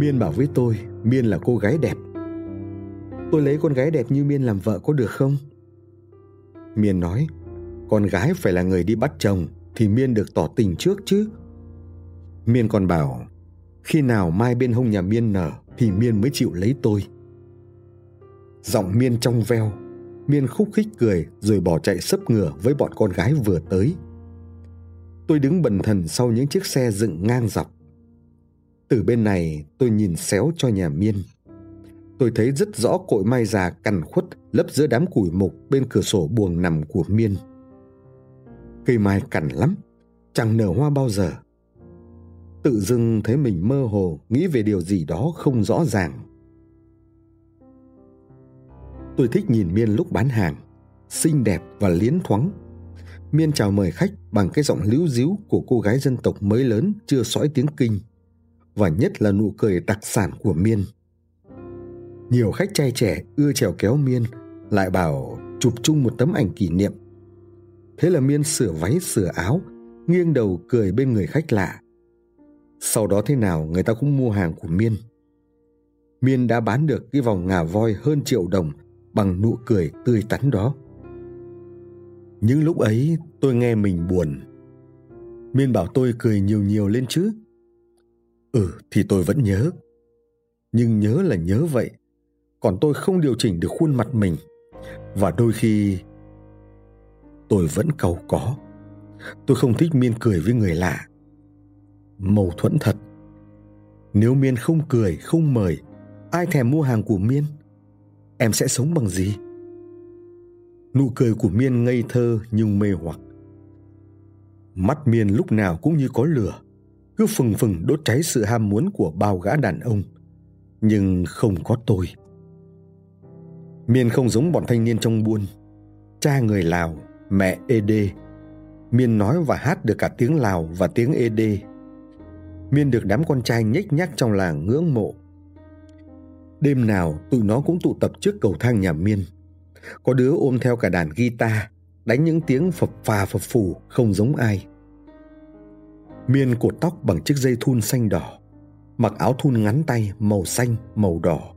Miên bảo với tôi, Miên là cô gái đẹp. Tôi lấy con gái đẹp như Miên làm vợ có được không? Miên nói, con gái phải là người đi bắt chồng thì Miên được tỏ tình trước chứ. Miên còn bảo, khi nào mai bên hông nhà Miên nở thì Miên mới chịu lấy tôi. Giọng Miên trong veo, Miên khúc khích cười rồi bỏ chạy sấp ngửa với bọn con gái vừa tới. Tôi đứng bần thần sau những chiếc xe dựng ngang dọc. Từ bên này tôi nhìn xéo cho nhà Miên. Tôi thấy rất rõ cội mai già cằn khuất lấp giữa đám củi mục bên cửa sổ buồng nằm của Miên. Cây mai cằn lắm, chẳng nở hoa bao giờ. Tự dưng thấy mình mơ hồ nghĩ về điều gì đó không rõ ràng. Tôi thích nhìn Miên lúc bán hàng, xinh đẹp và liến thoáng. Miên chào mời khách bằng cái giọng líu díu của cô gái dân tộc mới lớn chưa sõi tiếng kinh và nhất là nụ cười đặc sản của Miên. Nhiều khách trai trẻ ưa trèo kéo Miên lại bảo chụp chung một tấm ảnh kỷ niệm. Thế là Miên sửa váy sửa áo, nghiêng đầu cười bên người khách lạ. Sau đó thế nào người ta cũng mua hàng của Miên. Miên đã bán được cái vòng ngà voi hơn triệu đồng bằng nụ cười tươi tắn đó. Những lúc ấy tôi nghe mình buồn. Miên bảo tôi cười nhiều nhiều lên chứ. Ừ thì tôi vẫn nhớ. Nhưng nhớ là nhớ vậy. Còn tôi không điều chỉnh được khuôn mặt mình. Và đôi khi tôi vẫn cầu có. Tôi không thích Miên cười với người lạ. Mâu thuẫn thật. Nếu Miên không cười, không mời, ai thèm mua hàng của Miên? Em sẽ sống bằng gì? Nụ cười của Miên ngây thơ nhưng mê hoặc. Mắt Miên lúc nào cũng như có lửa, cứ phừng phừng đốt cháy sự ham muốn của bao gã đàn ông. Nhưng không có tôi. Miên không giống bọn thanh niên trong buôn. Cha người Lào, mẹ ED. Miên nói và hát được cả tiếng Lào và tiếng ED. Miên được đám con trai nhếch nhác trong làng ngưỡng mộ. Đêm nào tụi nó cũng tụ tập trước cầu thang nhà Miên – có đứa ôm theo cả đàn guitar, đánh những tiếng phập phà phập phù không giống ai. Miên cột tóc bằng chiếc dây thun xanh đỏ, mặc áo thun ngắn tay màu xanh, màu đỏ,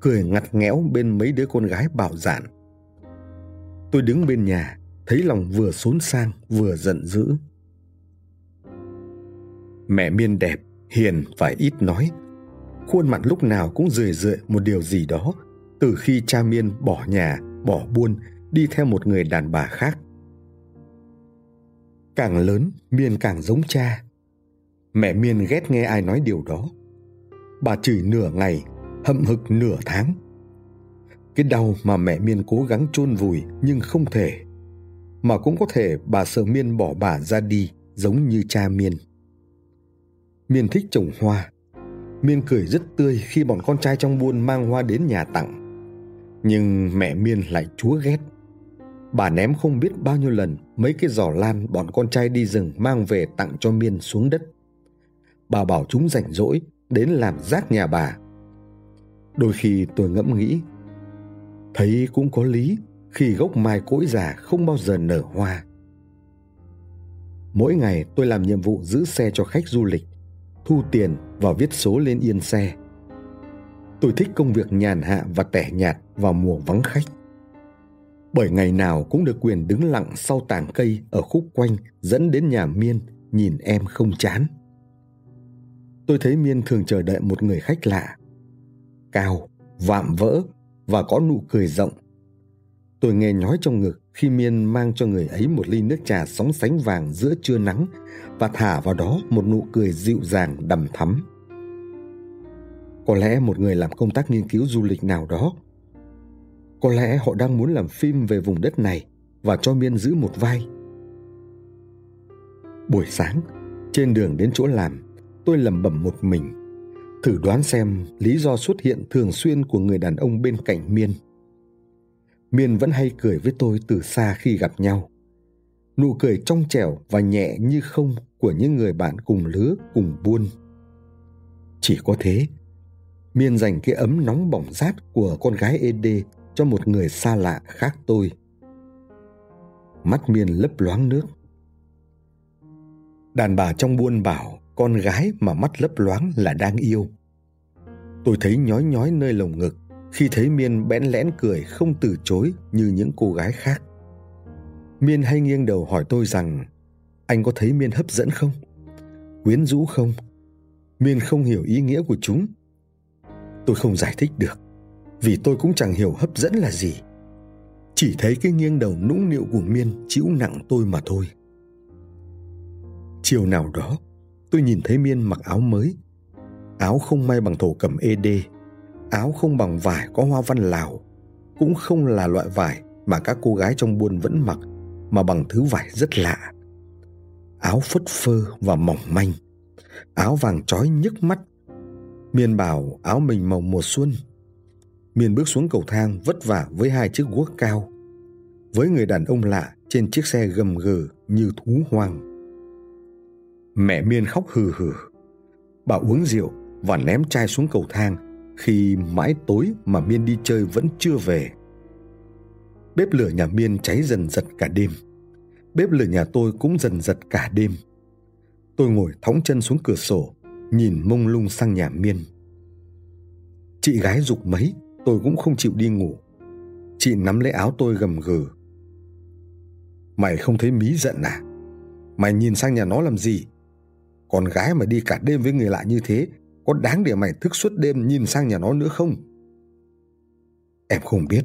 cười ngặt nghẽo bên mấy đứa con gái bảo dạn. Tôi đứng bên nhà, thấy lòng vừa xốn sang vừa giận dữ. Mẹ Miên đẹp, hiền và ít nói. Khuôn mặt lúc nào cũng rười rượi một điều gì đó từ khi cha Miên bỏ nhà bỏ buôn đi theo một người đàn bà khác càng lớn miên càng giống cha mẹ miên ghét nghe ai nói điều đó. Bà chửi nửa ngày, hậm hực nửa tháng. Cái đau mà mẹ miên cố gắng chôn vùi nhưng không thể. Mà cũng có thể bà sợ miên bỏ bà ra đi, giống như cha miên. Miên thích trồng hoa. Miên cười rất tươi khi bọn con trai trong buôn mang hoa đến nhà tặng. Nhưng mẹ Miên lại chúa ghét. Bà ném không biết bao nhiêu lần mấy cái giỏ lan bọn con trai đi rừng mang về tặng cho Miên xuống đất. Bà bảo chúng rảnh rỗi đến làm rác nhà bà. Đôi khi tôi ngẫm nghĩ, thấy cũng có lý khi gốc mai cỗi già không bao giờ nở hoa. Mỗi ngày tôi làm nhiệm vụ giữ xe cho khách du lịch, thu tiền và viết số lên yên xe – Tôi thích công việc nhàn hạ và tẻ nhạt vào mùa vắng khách. Bởi ngày nào cũng được quyền đứng lặng sau tảng cây ở khúc quanh dẫn đến nhà Miên nhìn em không chán. Tôi thấy Miên thường chờ đợi một người khách lạ. Cao, vạm vỡ và có nụ cười rộng. Tôi nghe nhói trong ngực khi Miên mang cho người ấy một ly nước trà sóng sánh vàng giữa trưa nắng và thả vào đó một nụ cười dịu dàng đầm thắm. Có lẽ một người làm công tác nghiên cứu du lịch nào đó. Có lẽ họ đang muốn làm phim về vùng đất này và cho Miên giữ một vai. Buổi sáng, trên đường đến chỗ làm, tôi lẩm bẩm một mình, thử đoán xem lý do xuất hiện thường xuyên của người đàn ông bên cạnh Miên. Miên vẫn hay cười với tôi từ xa khi gặp nhau. Nụ cười trong trẻo và nhẹ như không của những người bạn cùng lứa cùng buôn. Chỉ có thế, Miên dành cái ấm nóng bỏng rát của con gái ED cho một người xa lạ khác tôi. Mắt Miên lấp loáng nước. Đàn bà trong buôn bảo con gái mà mắt lấp loáng là đang yêu. Tôi thấy nhói nhói nơi lồng ngực khi thấy Miên bẽn lẽn cười không từ chối như những cô gái khác. Miên hay nghiêng đầu hỏi tôi rằng anh có thấy Miên hấp dẫn không? Quyến rũ không? Miên không hiểu ý nghĩa của chúng. Tôi không giải thích được vì tôi cũng chẳng hiểu hấp dẫn là gì. Chỉ thấy cái nghiêng đầu nũng nịu của Miên chịu nặng tôi mà thôi. Chiều nào đó, tôi nhìn thấy Miên mặc áo mới. Áo không may bằng thổ cẩm ED, áo không bằng vải có hoa văn Lào, cũng không là loại vải mà các cô gái trong buôn vẫn mặc, mà bằng thứ vải rất lạ. Áo phất phơ và mỏng manh, áo vàng trói nhức mắt. Miên bảo áo mình màu mùa xuân. Miên bước xuống cầu thang vất vả với hai chiếc guốc cao. Với người đàn ông lạ trên chiếc xe gầm gừ như thú hoang Mẹ Miên khóc hừ hừ. Bà uống rượu và ném chai xuống cầu thang khi mãi tối mà Miên đi chơi vẫn chưa về. Bếp lửa nhà Miên cháy dần dật cả đêm. Bếp lửa nhà tôi cũng dần dật cả đêm. Tôi ngồi thóng chân xuống cửa sổ, nhìn mông lung sang nhà Miên. Chị gái dục mấy, tôi cũng không chịu đi ngủ. Chị nắm lấy áo tôi gầm gừ. Mày không thấy mí giận à? Mày nhìn sang nhà nó làm gì? Con gái mà đi cả đêm với người lạ như thế, có đáng để mày thức suốt đêm nhìn sang nhà nó nữa không? Em không biết.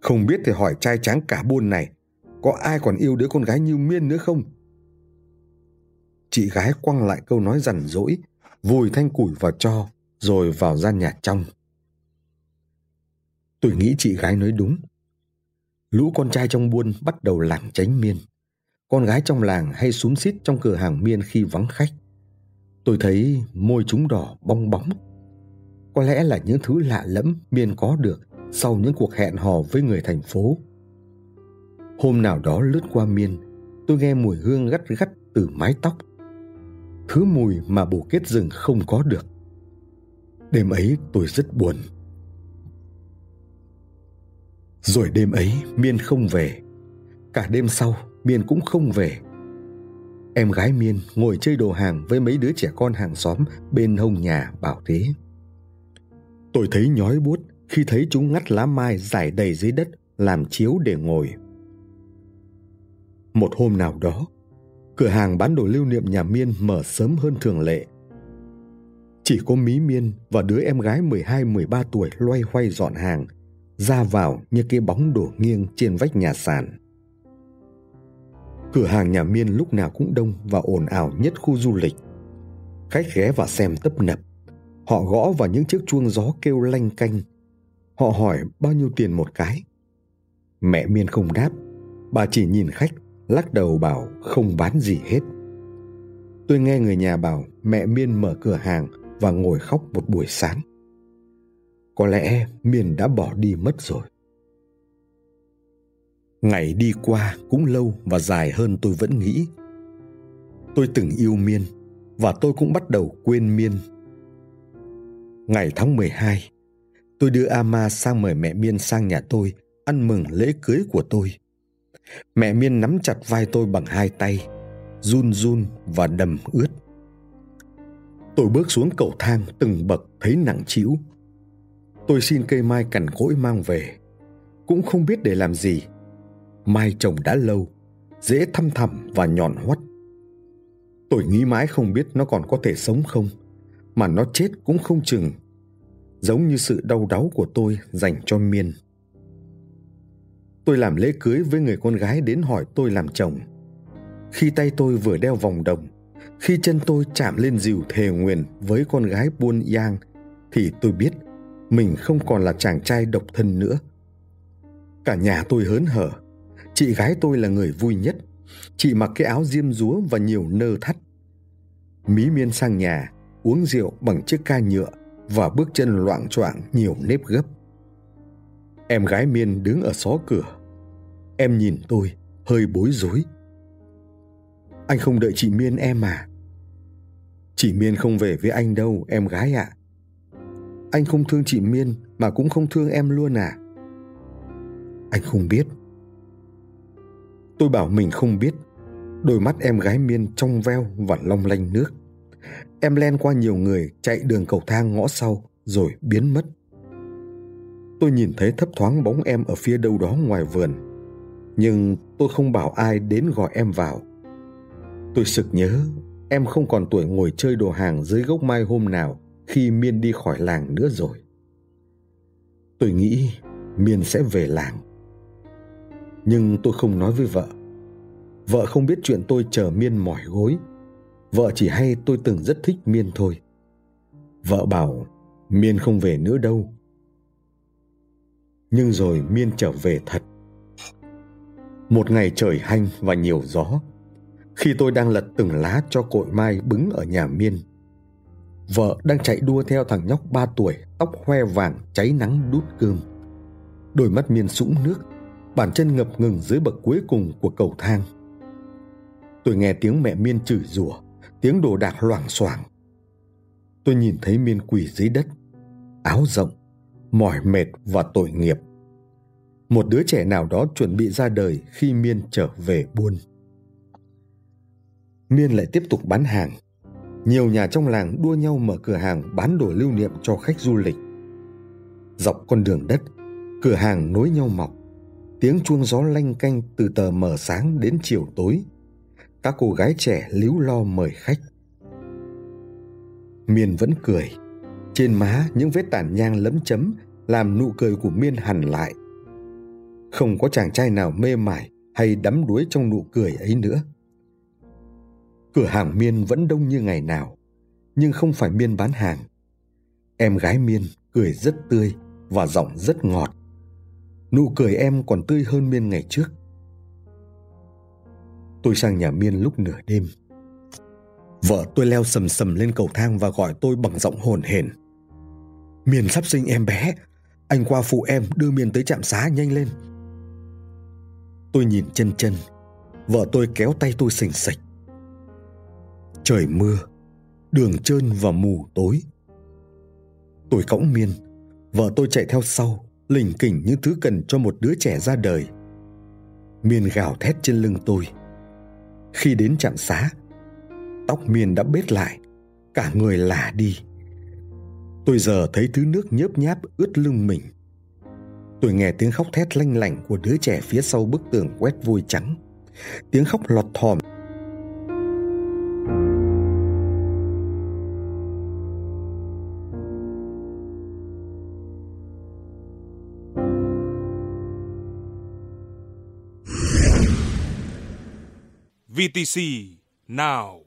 Không biết thì hỏi trai tráng cả buôn này, có ai còn yêu đứa con gái như Miên nữa không? Chị gái quăng lại câu nói rằn rỗi, vùi thanh củi vào cho, rồi vào gian nhà trong. Tôi nghĩ chị gái nói đúng. Lũ con trai trong buôn bắt đầu lảng tránh Miên. Con gái trong làng hay xúm xít trong cửa hàng miên khi vắng khách. Tôi thấy môi chúng đỏ bong bóng. Có lẽ là những thứ lạ lẫm miên có được sau những cuộc hẹn hò với người thành phố. Hôm nào đó lướt qua miên, tôi nghe mùi hương gắt gắt từ mái tóc. Thứ mùi mà bổ kết rừng không có được. Đêm ấy tôi rất buồn. Rồi đêm ấy Miên không về. Cả đêm sau Miên cũng không về. Em gái Miên ngồi chơi đồ hàng với mấy đứa trẻ con hàng xóm bên hông nhà bảo thế. Tôi thấy nhói buốt khi thấy chúng ngắt lá mai dài đầy dưới đất làm chiếu để ngồi. Một hôm nào đó, cửa hàng bán đồ lưu niệm nhà Miên mở sớm hơn thường lệ. Chỉ có Mí Miên và đứa em gái 12-13 tuổi loay hoay dọn hàng, ra vào như cái bóng đổ nghiêng trên vách nhà sàn. Cửa hàng nhà Miên lúc nào cũng đông và ồn ào nhất khu du lịch. Khách ghé và xem tấp nập. Họ gõ vào những chiếc chuông gió kêu lanh canh. Họ hỏi bao nhiêu tiền một cái. Mẹ Miên không đáp. Bà chỉ nhìn khách, lắc đầu bảo không bán gì hết. Tôi nghe người nhà bảo mẹ Miên mở cửa hàng và ngồi khóc một buổi sáng. Có lẽ Miên đã bỏ đi mất rồi. Ngày đi qua cũng lâu và dài hơn tôi vẫn nghĩ. Tôi từng yêu Miên và tôi cũng bắt đầu quên Miên. Ngày tháng 12, tôi đưa Ama sang mời mẹ Miên sang nhà tôi ăn mừng lễ cưới của tôi. Mẹ Miên nắm chặt vai tôi bằng hai tay, run run và đầm ướt. Tôi bước xuống cầu thang từng bậc thấy nặng trĩu. Tôi xin cây mai cằn cỗi mang về, cũng không biết để làm gì mai trồng đã lâu, dễ thăm thẳm và nhọn hoắt. Tôi nghĩ mãi không biết nó còn có thể sống không, mà nó chết cũng không chừng, giống như sự đau đáu của tôi dành cho miên. Tôi làm lễ cưới với người con gái đến hỏi tôi làm chồng. Khi tay tôi vừa đeo vòng đồng, khi chân tôi chạm lên dìu thề nguyền với con gái buôn yang, thì tôi biết mình không còn là chàng trai độc thân nữa. Cả nhà tôi hớn hở Chị gái tôi là người vui nhất. Chị mặc cái áo diêm dúa và nhiều nơ thắt. Mí miên sang nhà, uống rượu bằng chiếc ca nhựa và bước chân loạn choạng nhiều nếp gấp. Em gái miên đứng ở xó cửa. Em nhìn tôi, hơi bối rối. Anh không đợi chị Miên em à? Chị Miên không về với anh đâu, em gái ạ. À. Anh không thương chị Miên mà cũng không thương em luôn à? Anh không biết. Tôi bảo mình không biết. Đôi mắt em gái miên trong veo và long lanh nước. Em len qua nhiều người chạy đường cầu thang ngõ sau rồi biến mất. Tôi nhìn thấy thấp thoáng bóng em ở phía đâu đó ngoài vườn, nhưng tôi không bảo ai đến gọi em vào. Tôi sực nhớ em không còn tuổi ngồi chơi đồ hàng dưới gốc mai hôm nào khi Miên đi khỏi làng nữa rồi. Tôi nghĩ Miên sẽ về làng. Nhưng tôi không nói với vợ. Vợ không biết chuyện tôi chờ Miên mỏi gối. Vợ chỉ hay tôi từng rất thích Miên thôi. Vợ bảo Miên không về nữa đâu. Nhưng rồi Miên trở về thật. Một ngày trời hanh và nhiều gió. Khi tôi đang lật từng lá cho cội mai bứng ở nhà Miên. Vợ đang chạy đua theo thằng nhóc ba tuổi, tóc hoe vàng, cháy nắng đút cơm. Đôi mắt Miên sũng nước, bàn chân ngập ngừng dưới bậc cuối cùng của cầu thang. Tôi nghe tiếng mẹ Miên chửi rủa, tiếng đồ đạc loảng xoảng. Tôi nhìn thấy Miên quỳ dưới đất, áo rộng, mỏi mệt và tội nghiệp. Một đứa trẻ nào đó chuẩn bị ra đời khi Miên trở về buôn. Miên lại tiếp tục bán hàng. Nhiều nhà trong làng đua nhau mở cửa hàng bán đồ lưu niệm cho khách du lịch. Dọc con đường đất, cửa hàng nối nhau mọc. Tiếng chuông gió lanh canh từ tờ mờ sáng đến chiều tối. Các cô gái trẻ líu lo mời khách. Miên vẫn cười. Trên má những vết tàn nhang lấm chấm làm nụ cười của Miên hằn lại. Không có chàng trai nào mê mải hay đắm đuối trong nụ cười ấy nữa. Cửa hàng Miên vẫn đông như ngày nào, nhưng không phải Miên bán hàng. Em gái Miên cười rất tươi và giọng rất ngọt. Nụ cười em còn tươi hơn Miên ngày trước. Tôi sang nhà Miên lúc nửa đêm. Vợ tôi leo sầm sầm lên cầu thang và gọi tôi bằng giọng hồn hển. Miên sắp sinh em bé, anh qua phụ em đưa Miên tới trạm xá nhanh lên. Tôi nhìn chân chân, vợ tôi kéo tay tôi sình sạch. Trời mưa, đường trơn và mù tối. Tôi cõng miên, vợ tôi chạy theo sau, lỉnh kỉnh những thứ cần cho một đứa trẻ ra đời. Miên gào thét trên lưng tôi. Khi đến trạm xá, tóc miên đã bết lại, cả người lả đi. Tôi giờ thấy thứ nước nhớp nháp ướt lưng mình. Tôi nghe tiếng khóc thét lanh lảnh của đứa trẻ phía sau bức tường quét vôi trắng. Tiếng khóc lọt thòm VTC now.